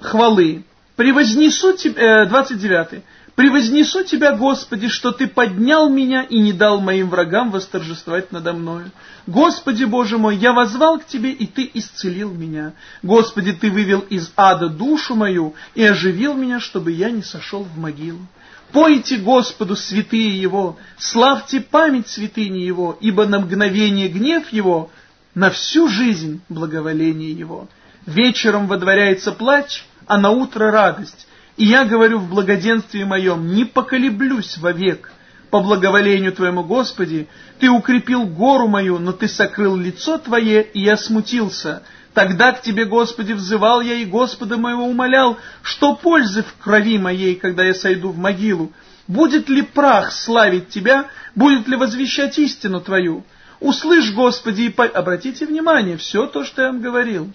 хвалы. Превознесу тебя, 29. Превознесу тебя, Господи, что Ты поднял меня и не дал моим врагам восторжествовать надо мною. Господи Боже мой, я возвал к Тебе, и Ты исцелил меня. Господи, Ты вывел из ада душу мою и оживил меня, чтобы я не сошел в могилу. Пойте Господу святые Его, славьте память святыни Его, ибо на мгновение гнев Его, на всю жизнь благоволение Его. Вечером водворяется плач, а на утро радость. И я говорю в благоденствии моем, не поколеблюсь вовек. По благоволению Твоему, Господи, Ты укрепил гору мою, но Ты сокрыл лицо Твое, и я смутился. Тогда к Тебе, Господи, взывал я и Господа моего умолял, что пользы в крови моей, когда я сойду в могилу. Будет ли прах славить Тебя, будет ли возвещать истину Твою? Услышь, Господи, и по... обратите внимание, все то, что я вам говорил.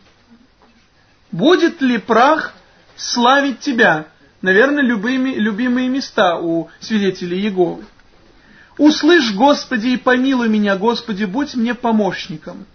Будет ли прах славить Тебя. Наверное, любыми, любимые места у свидетелей Иеговы. Услышь, Господи, и помилуй меня, Господи, будь мне помощником.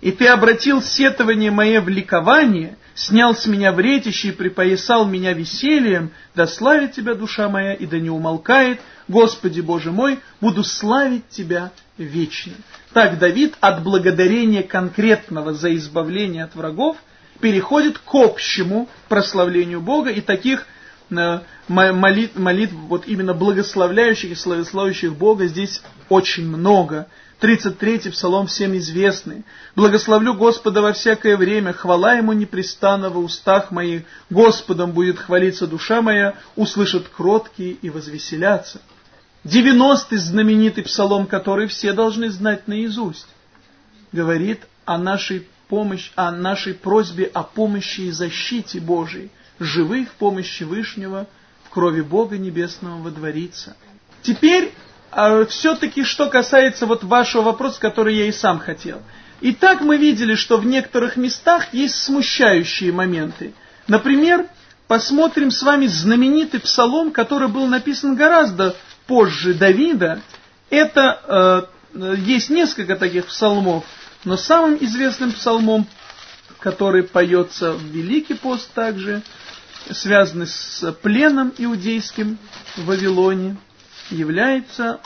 И Ты обратил сетование мое в ликование, снял с меня вретище и припоясал меня весельем, да славит Тебя душа моя, и да не умолкает, Господи Боже мой, буду славить Тебя вечно. Так Давид от благодарения конкретного за избавление от врагов – переходит к общему прославлению Бога, и таких э, молитв, молитв вот именно благословляющих и славящих Бога здесь очень много. 33-й Псалом всем известный. «Благословлю Господа во всякое время, хвала Ему непрестанно в устах моих, Господом будет хвалиться душа моя, услышат кроткие и возвеселятся». 90-й знаменитый Псалом, который все должны знать наизусть, говорит о нашей помощь, о нашей просьбе о помощи и защите Божией, живых в помощи Вышнего, в крови Бога Небесного водворится. Теперь а, все-таки, что касается вот вашего вопроса, который я и сам хотел. Итак, мы видели, что в некоторых местах есть смущающие моменты. Например, посмотрим с вами знаменитый псалом, который был написан гораздо позже Давида. Это э, есть несколько таких псалмов. Но самым известным псалмом, который поется в Великий пост также, связанный с пленом иудейским в Вавилоне, является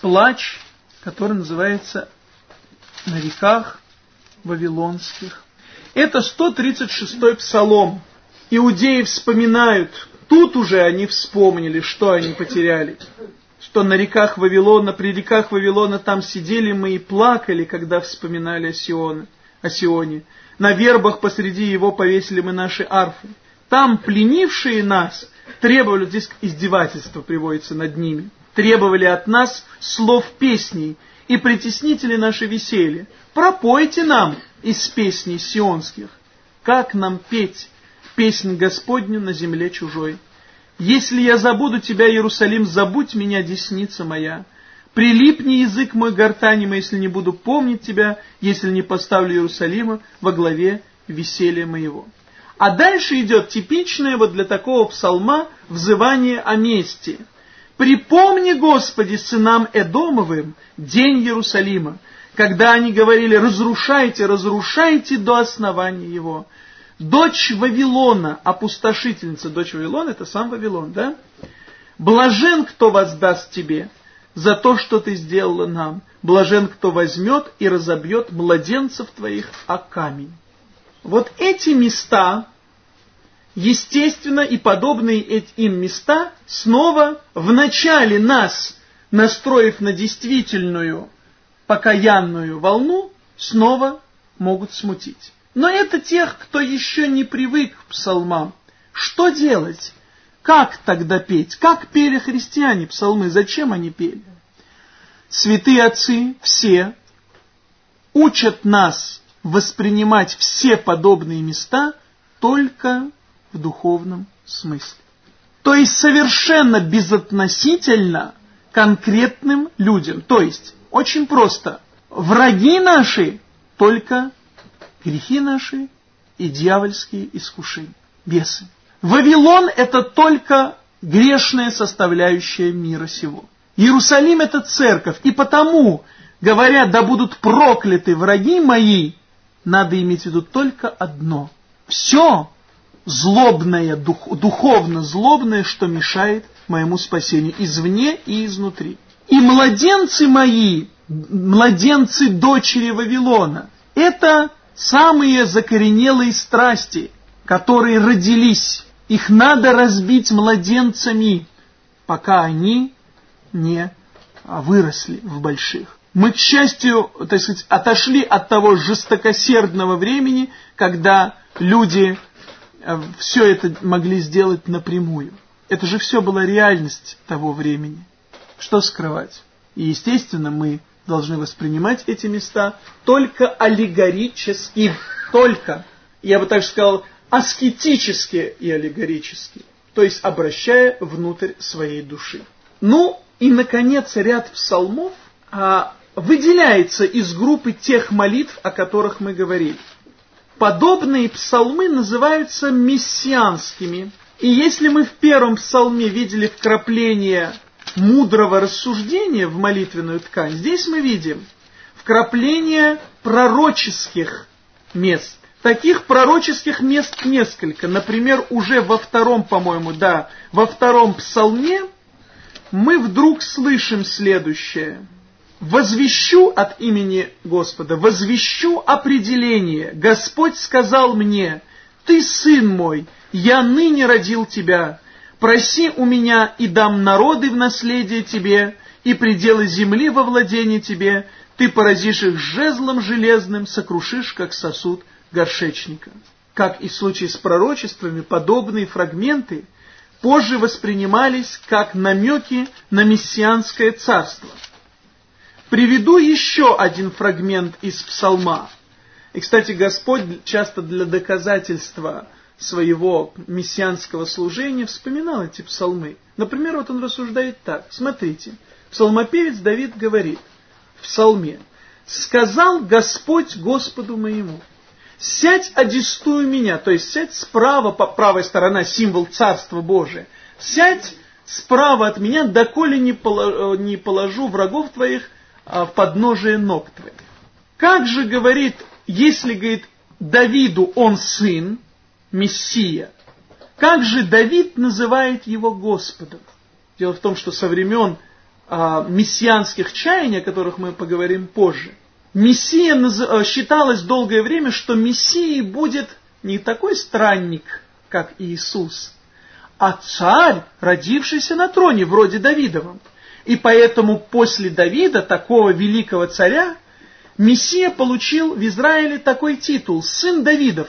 плач, который называется «На реках Вавилонских». Это 136-й псалом. Иудеи вспоминают, тут уже они вспомнили, что они потеряли что на реках Вавилона, при реках Вавилона там сидели мы и плакали, когда вспоминали о Сионе. О Сионе. На вербах посреди его повесили мы наши арфы. Там пленившие нас требовали, здесь издевательство приводится над ними, требовали от нас слов песней и притеснители наши веселье. Пропойте нам из песней сионских, как нам петь песнь Господню на земле чужой. Если я забуду тебя, Иерусалим, забудь меня, десница моя. Прилипни язык мой гортанем, если не буду помнить тебя, если не поставлю Иерусалима во главе веселья моего. А дальше идет типичное вот для такого псалма взывание о мести. «Припомни, Господи, сынам Эдомовым день Иерусалима, когда они говорили «разрушайте, разрушайте до основания его». Дочь Вавилона, опустошительница, дочь Вавилона, это сам Вавилон, да? Блажен, кто воздаст тебе за то, что ты сделала нам. Блажен, кто возьмет и разобьет младенцев твоих о камень. Вот эти места естественно, и подобные им места снова в начале нас, настроив на действительную покаянную волну, снова могут смутить. Но это тех, кто еще не привык к псалмам. Что делать? Как тогда петь? Как пели христиане псалмы? Зачем они пели? Святые отцы все учат нас воспринимать все подобные места только в духовном смысле. То есть совершенно безотносительно конкретным людям. То есть, очень просто, враги наши только грехи наши и дьявольские искушения, бесы. Вавилон это только грешная составляющая мира сего. Иерусалим это церковь, и потому, говоря, да будут прокляты враги мои, надо иметь в виду только одно. Все злобное, дух, духовно злобное, что мешает моему спасению извне и изнутри. И младенцы мои, младенцы дочери Вавилона, это самые закоренелые страсти, которые родились. Их надо разбить младенцами, пока они не выросли в больших. Мы, к счастью, так сказать, отошли от того жестокосердного времени, когда люди э, все это могли сделать напрямую. Это же все была реальность того времени. Что скрывать? И, естественно, мы должны воспринимать эти места только аллегорически, только, я бы так сказал, аскетически и аллегорически, то есть обращая внутрь своей души. Ну и, наконец, ряд псалмов а, выделяется из группы тех молитв, о которых мы говорили. Подобные псалмы называются мессианскими. И если мы в первом псалме видели вкрапление мудрого рассуждения в молитвенную ткань, здесь мы видим вкрапление пророческих мест. Таких пророческих мест несколько. Например, уже во втором, по-моему, да, во втором псалме мы вдруг слышим следующее. «Возвещу от имени Господа, возвещу определение. Господь сказал мне, ты сын мой, я ныне родил тебя, проси у меня, и дам народы в наследие тебе, и пределы земли во владение тебе, ты поразишь их жезлом железным, сокрушишь, как сосуд горшечника. Как и в случае с пророчествами, подобные фрагменты позже воспринимались как намеки на мессианское царство. Приведу еще один фрагмент из псалма. И, кстати, Господь часто для доказательства своего мессианского служения вспоминал эти псалмы. Например, вот он рассуждает так. Смотрите, псалмопевец Давид говорит в псалме, «Сказал Господь Господу моему, сядь одистую меня», то есть сядь справа, по правой сторона, символ Царства Божия, «сядь справа от меня, доколе не положу врагов твоих подножие ног твоих». Как же говорит, если, говорит, Давиду он сын, Мессия. Как же Давид называет его Господом? Дело в том, что со времен а, мессианских чаяний, о которых мы поговорим позже, Мессия наз... А, считалось долгое время, что Мессией будет не такой странник, как Иисус, а царь, родившийся на троне, вроде Давидовом. И поэтому после Давида, такого великого царя, Мессия получил в Израиле такой титул – «Сын Давидов».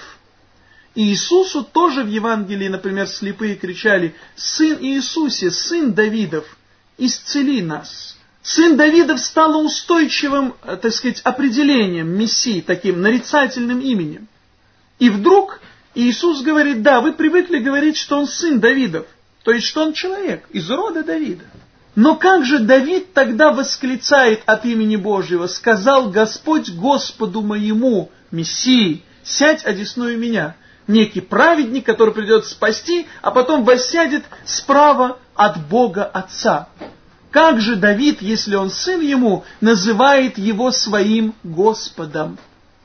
И Иисусу тоже в Евангелии, например, слепые кричали «Сын Иисусе, сын Давидов, исцели нас». Сын Давидов стало устойчивым, э, так сказать, определением Мессии, таким нарицательным именем. И вдруг Иисус говорит, да, вы привыкли говорить, что он сын Давидов, то есть, что он человек из рода Давида. Но как же Давид тогда восклицает от имени Божьего, сказал Господь Господу моему, Мессии, сядь одесную меня некий праведник, который придет спасти, а потом воссядет справа от Бога Отца. Как же Давид, если он сын ему, называет его своим Господом?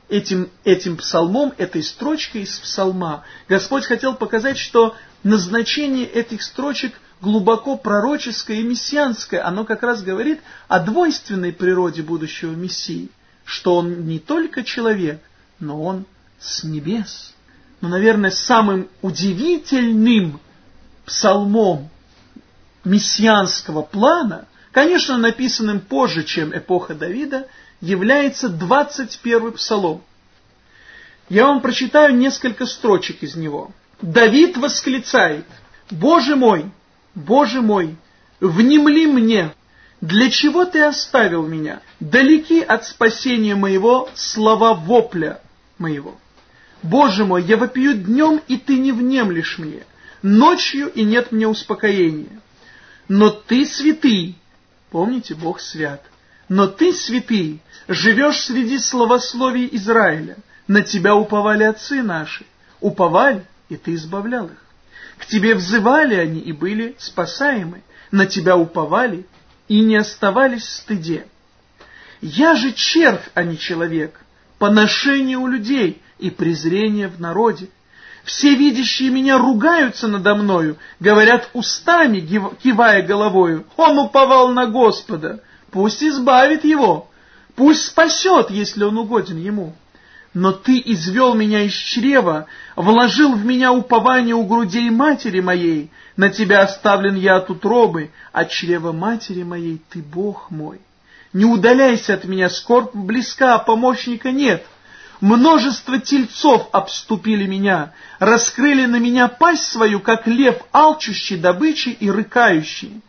Этим, этим псалмом, этой строчкой из псалма. Господь хотел показать, что назначение этих строчек глубоко пророческое и мессианское. Оно как раз говорит о двойственной природе будущего Мессии, что он не только человек, но он с небес но, наверное, самым удивительным псалмом мессианского плана, конечно, написанным позже, чем эпоха Давида, является 21 псалом. Я вам прочитаю несколько строчек из него. Давид восклицает, «Боже мой, Боже мой, внемли мне, для чего ты оставил меня? Далеки от спасения моего слова вопля моего. Боже мой, я вопию днем, и ты не внемлешь мне, ночью, и нет мне успокоения. Но ты святый, помните, Бог свят, но ты святый, живешь среди словословий Израиля, на тебя уповали отцы наши, уповали, и ты избавлял их. К тебе взывали они и были спасаемы, на тебя уповали и не оставались в стыде. Я же червь, а не человек, поношение у людей и презрение в народе. Все видящие меня ругаются надо мною, говорят устами, кивая головою, он уповал на Господа, пусть избавит его, пусть спасет, если он угоден ему. Но ты извел меня из чрева, вложил в меня упование у грудей матери моей. На тебя оставлен я от утробы, от чрева матери моей ты Бог мой. Не удаляйся от меня, скорбь близка, а помощника нет. Множество тельцов обступили меня, раскрыли на меня пасть свою, как лев, алчущий добычи и рыкающий.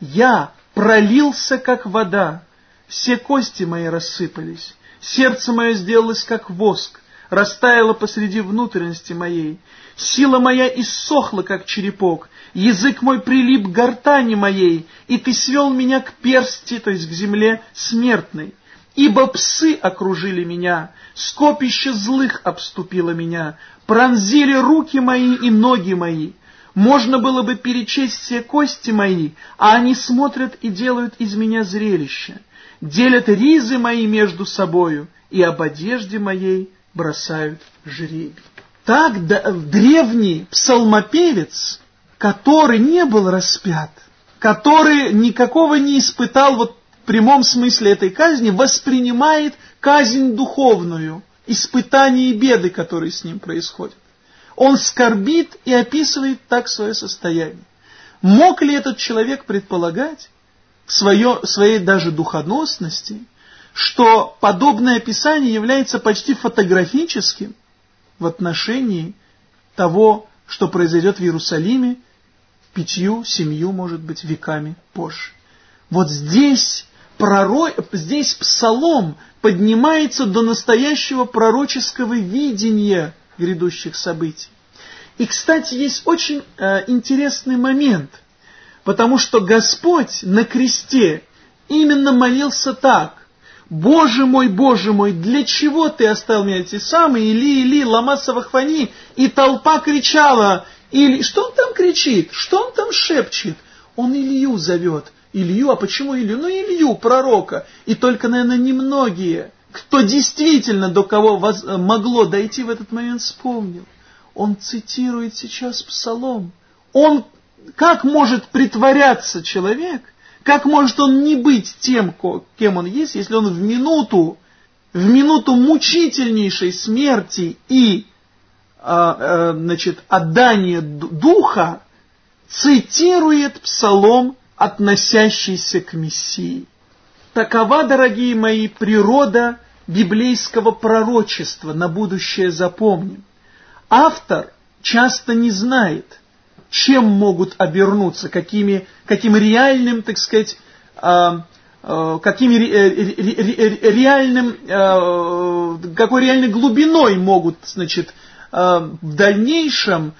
Я пролился, как вода, все кости мои рассыпались. Сердце мое сделалось как воск, растаяло посреди внутренности моей. Сила моя иссохла, как черепок, язык мой прилип к гортани моей, и ты свел меня к персти, то есть к земле смертной. Ибо псы окружили меня, скопище злых обступило меня, пронзили руки мои и ноги мои. Можно было бы перечесть все кости мои, а они смотрят и делают из меня зрелище делят ризы мои между собою, и об одежде моей бросают жребий. Так древний псалмопевец, который не был распят, который никакого не испытал вот в прямом смысле этой казни, воспринимает казнь духовную, испытание и беды, которые с ним происходят. Он скорбит и описывает так свое состояние. Мог ли этот человек предполагать, свое, своей даже духоносности, что подобное описание является почти фотографическим в отношении того, что произойдет в Иерусалиме пятью, семью, может быть, веками позже. Вот здесь, пророк, здесь псалом поднимается до настоящего пророческого видения грядущих событий. И, кстати, есть очень э, интересный момент – Потому что Господь на кресте именно молился так. Боже мой, Боже мой, для чего ты оставил меня эти самые Или, Или, Ламаса Вахвани? И толпа кричала, или что он там кричит, что он там шепчет? Он Илью зовет. Илью, а почему Илью? Ну, Илью, пророка. И только, наверное, немногие, кто действительно до кого воз... могло дойти в этот момент, вспомнил. Он цитирует сейчас псалом. Он как может притворяться человек, как может он не быть тем, кем он есть, если он в минуту, в минуту мучительнейшей смерти и а, а, значит, отдания духа цитирует псалом, относящийся к Мессии. Такова, дорогие мои, природа библейского пророчества, на будущее запомним. Автор часто не знает, чем могут обернуться, какими, каким реальным, так сказать, а, а, какими реальным, а, какой реальной глубиной могут, значит, в дальнейшем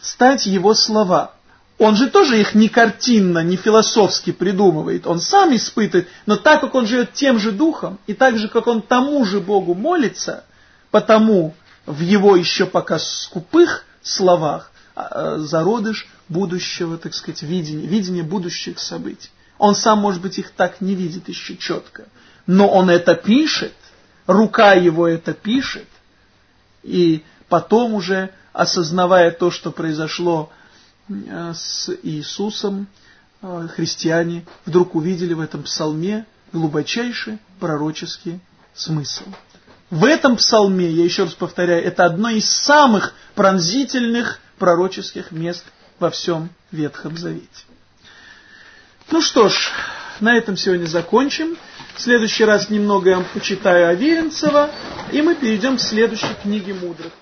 стать его слова. Он же тоже их не картинно, не философски придумывает. Он сам испытывает, но так как он живет тем же духом, и так же, как он тому же Богу молится, потому в его еще пока скупых словах зародыш будущего, так сказать, видения, видения будущих событий. Он сам, может быть, их так не видит еще четко. Но он это пишет, рука его это пишет, и потом уже, осознавая то, что произошло э, с Иисусом, э, христиане вдруг увидели в этом псалме глубочайший пророческий смысл. в этом псалме, я еще раз повторяю, это одно из самых пронзительных пророческих мест во всем Ветхом Завете. Ну что ж, на этом сегодня закончим. В следующий раз немного я вам почитаю Аверинцева, и мы перейдем к следующей книге мудрых.